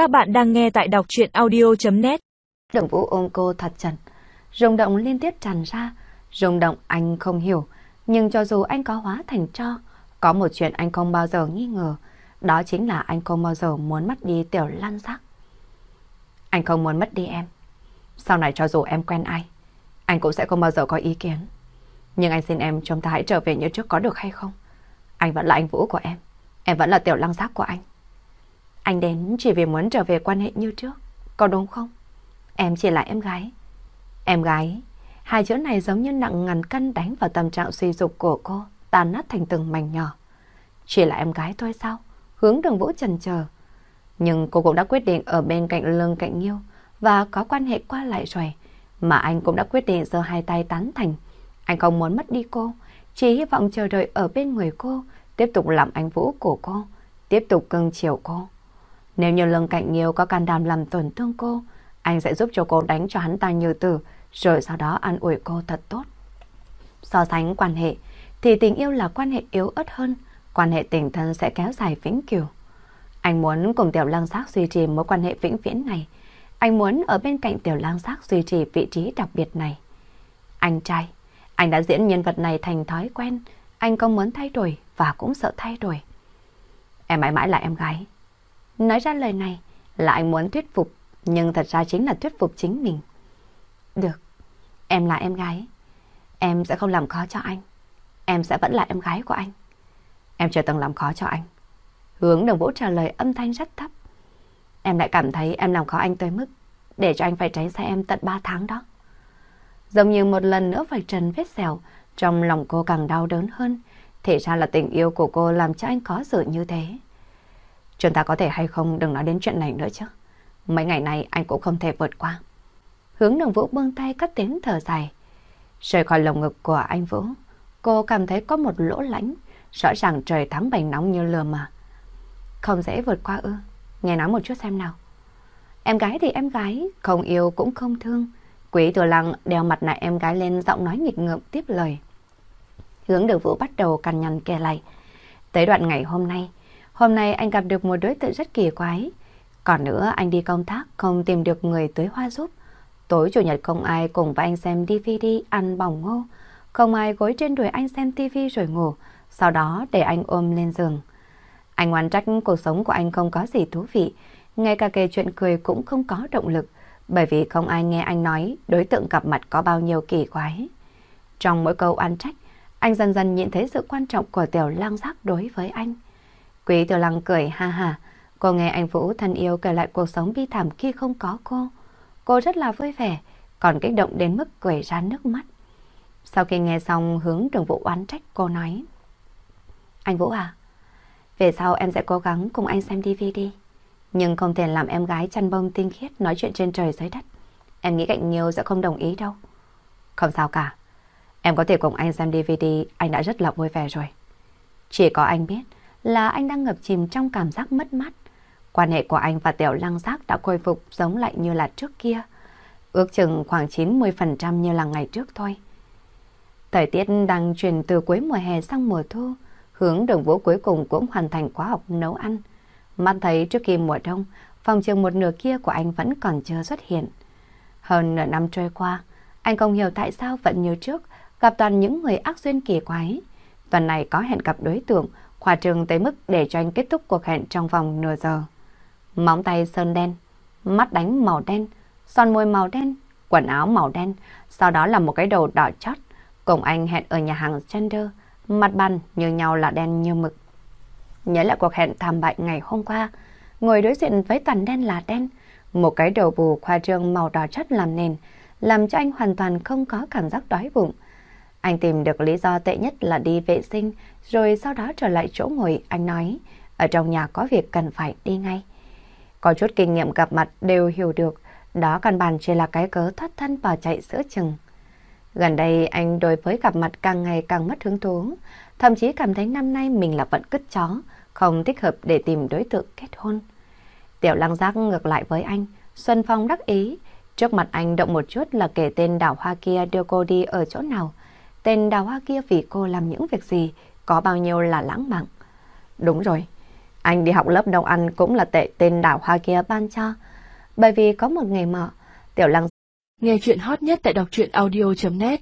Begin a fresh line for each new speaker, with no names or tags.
Các bạn đang nghe tại đọc chuyện audio.net
Đồng Vũ ôm cô thật chặt, rung động liên tiếp tràn ra. Rung động anh không hiểu, nhưng cho dù anh có hóa thành cho, có một chuyện anh không bao giờ nghi ngờ, đó chính là anh không bao giờ muốn mất đi tiểu lan giác. Anh không muốn mất đi em. Sau này cho dù em quen ai, anh cũng sẽ không bao giờ có ý kiến. Nhưng anh xin em chúng ta hãy trở về như trước có được hay không? Anh vẫn là anh Vũ của em. Em vẫn là tiểu lăng giác của anh. Anh đến chỉ vì muốn trở về quan hệ như trước. Có đúng không? Em chỉ là em gái. Em gái. Hai chữ này giống như nặng ngàn cân đánh vào tâm trạng suy dục của cô, tàn nát thành từng mảnh nhỏ. Chỉ là em gái thôi sao? Hướng đường vũ trần chờ. Nhưng cô cũng đã quyết định ở bên cạnh lương cạnh nghiêu và có quan hệ qua lại rồi. Mà anh cũng đã quyết định giơ hai tay tán thành. Anh không muốn mất đi cô, chỉ hy vọng chờ đợi ở bên người cô, tiếp tục làm anh Vũ của cô, tiếp tục cưng chiều cô. Nếu như lương cạnh nghiêu có can đảm làm tổn thương cô, anh sẽ giúp cho cô đánh cho hắn ta như tử, rồi sau đó an ủi cô thật tốt. So sánh quan hệ, thì tình yêu là quan hệ yếu ớt hơn, quan hệ tình thân sẽ kéo dài vĩnh cửu. Anh muốn cùng Tiểu Lăng Giác duy trì mối quan hệ vĩnh viễn này. Anh muốn ở bên cạnh Tiểu Lăng Giác duy trì vị trí đặc biệt này. Anh trai, anh đã diễn nhân vật này thành thói quen. Anh không muốn thay đổi và cũng sợ thay đổi. Em mãi mãi là em gái. Nói ra lời này là anh muốn thuyết phục, nhưng thật ra chính là thuyết phục chính mình. Được, em là em gái. Em sẽ không làm khó cho anh. Em sẽ vẫn là em gái của anh. Em chưa từng làm khó cho anh. Hướng đồng vũ trả lời âm thanh rất thấp. Em lại cảm thấy em làm khó anh tới mức để cho anh phải tránh xa em tận 3 tháng đó. Giống như một lần nữa phải trần vết xẻo, trong lòng cô càng đau đớn hơn. Thì ra là tình yêu của cô làm cho anh có sự như thế. Chúng ta có thể hay không đừng nói đến chuyện này nữa chứ. Mấy ngày này anh cũng không thể vượt qua. Hướng đường vũ buông tay cắt tiếng thở dài. Rời khỏi lồng ngực của anh Vũ, cô cảm thấy có một lỗ lãnh. Rõ ràng trời tháng bảy nóng như lừa mà. Không dễ vượt qua ư. Nghe nói một chút xem nào. Em gái thì em gái, không yêu cũng không thương. Quý thừa lăng đeo mặt nạ em gái lên giọng nói nghịch ngợm tiếp lời. Hướng đường vũ bắt đầu cằn nhằn kề lại. Tới đoạn ngày hôm nay, hôm nay anh gặp được một đối tượng rất kỳ quái. Còn nữa anh đi công tác không tìm được người tới hoa giúp. Tối chủ nhật không ai cùng với anh xem DVD ăn bỏng ngô. Không ai gối trên đùi anh xem TV rồi ngủ. Sau đó để anh ôm lên giường. Anh oán trách cuộc sống của anh không có gì thú vị. Ngay cả kể chuyện cười cũng không có động lực. Bởi vì không ai nghe anh nói đối tượng gặp mặt có bao nhiêu kỳ quái. Trong mỗi câu oán trách, anh dần dần nhìn thấy sự quan trọng của tiểu lang giác đối với anh. Quý tiểu lăng cười ha ha. Cô nghe anh Vũ thân yêu kể lại cuộc sống bi thảm khi không có cô. Cô rất là vui vẻ, còn kích động đến mức cười ra nước mắt. Sau khi nghe xong hướng đường Vũ oán trách cô nói. Anh Vũ à, về sau em sẽ cố gắng cùng anh xem DVD. Nhưng không thể làm em gái chăn bông tinh khiết nói chuyện trên trời dưới đất. Em nghĩ cạnh nhiều sẽ không đồng ý đâu. Không sao cả. Em có thể cùng anh xem DVD, anh đã rất là vui vẻ rồi. Chỉ có anh biết là anh đang ngập chìm trong cảm giác mất mát. Quan hệ của anh và Tiểu Lăng Giác đã khôi phục giống lại như là trước kia. Ước chừng khoảng 90% như là ngày trước thôi. Thời tiết đang chuyển từ cuối mùa hè sang mùa thu. Hướng đường vũ cuối cùng cũng hoàn thành khóa học nấu ăn. Mắt thấy trước khi mùa đông, phòng trường một nửa kia của anh vẫn còn chưa xuất hiện. Hơn nửa năm trôi qua, anh không hiểu tại sao vẫn như trước, gặp toàn những người ác duyên kỳ quái. Tuần này có hẹn gặp đối tượng, khoa trương tới mức để cho anh kết thúc cuộc hẹn trong vòng nửa giờ. Móng tay sơn đen, mắt đánh màu đen, son môi màu đen, quần áo màu đen, sau đó là một cái đầu đỏ chót. Cùng anh hẹn ở nhà hàng Gender, mặt bàn như nhau là đen như mực. Nhớ lại cuộc hẹn thảm bại ngày hôm qua, ngồi đối diện với toàn đen là đen, một cái đầu bù khoa trương màu đỏ chất làm nền, làm cho anh hoàn toàn không có cảm giác đói bụng. Anh tìm được lý do tệ nhất là đi vệ sinh, rồi sau đó trở lại chỗ ngồi, anh nói, ở trong nhà có việc cần phải đi ngay. Có chút kinh nghiệm gặp mặt đều hiểu được, đó căn bản chỉ là cái cớ thoát thân và chạy giữa chừng. Gần đây anh đối với gặp mặt càng ngày càng mất hứng thú, thậm chí cảm thấy năm nay mình là vận cứt chó, không thích hợp để tìm đối tượng kết hôn. Tiểu lăng giác ngược lại với anh, Xuân Phong đắc ý, trước mặt anh động một chút là kể tên đảo hoa kia đưa cô đi ở chỗ nào. Tên đào hoa kia vì cô làm những việc gì, có bao nhiêu là lãng mạn. Đúng rồi, Anh đi học lớp đông ăn cũng là tệ tên đào hoa kia ban cho. Bởi vì có một ngày mở, Tiểu Lăng
Nghe chuyện hot nhất tại đọc truyện audio.net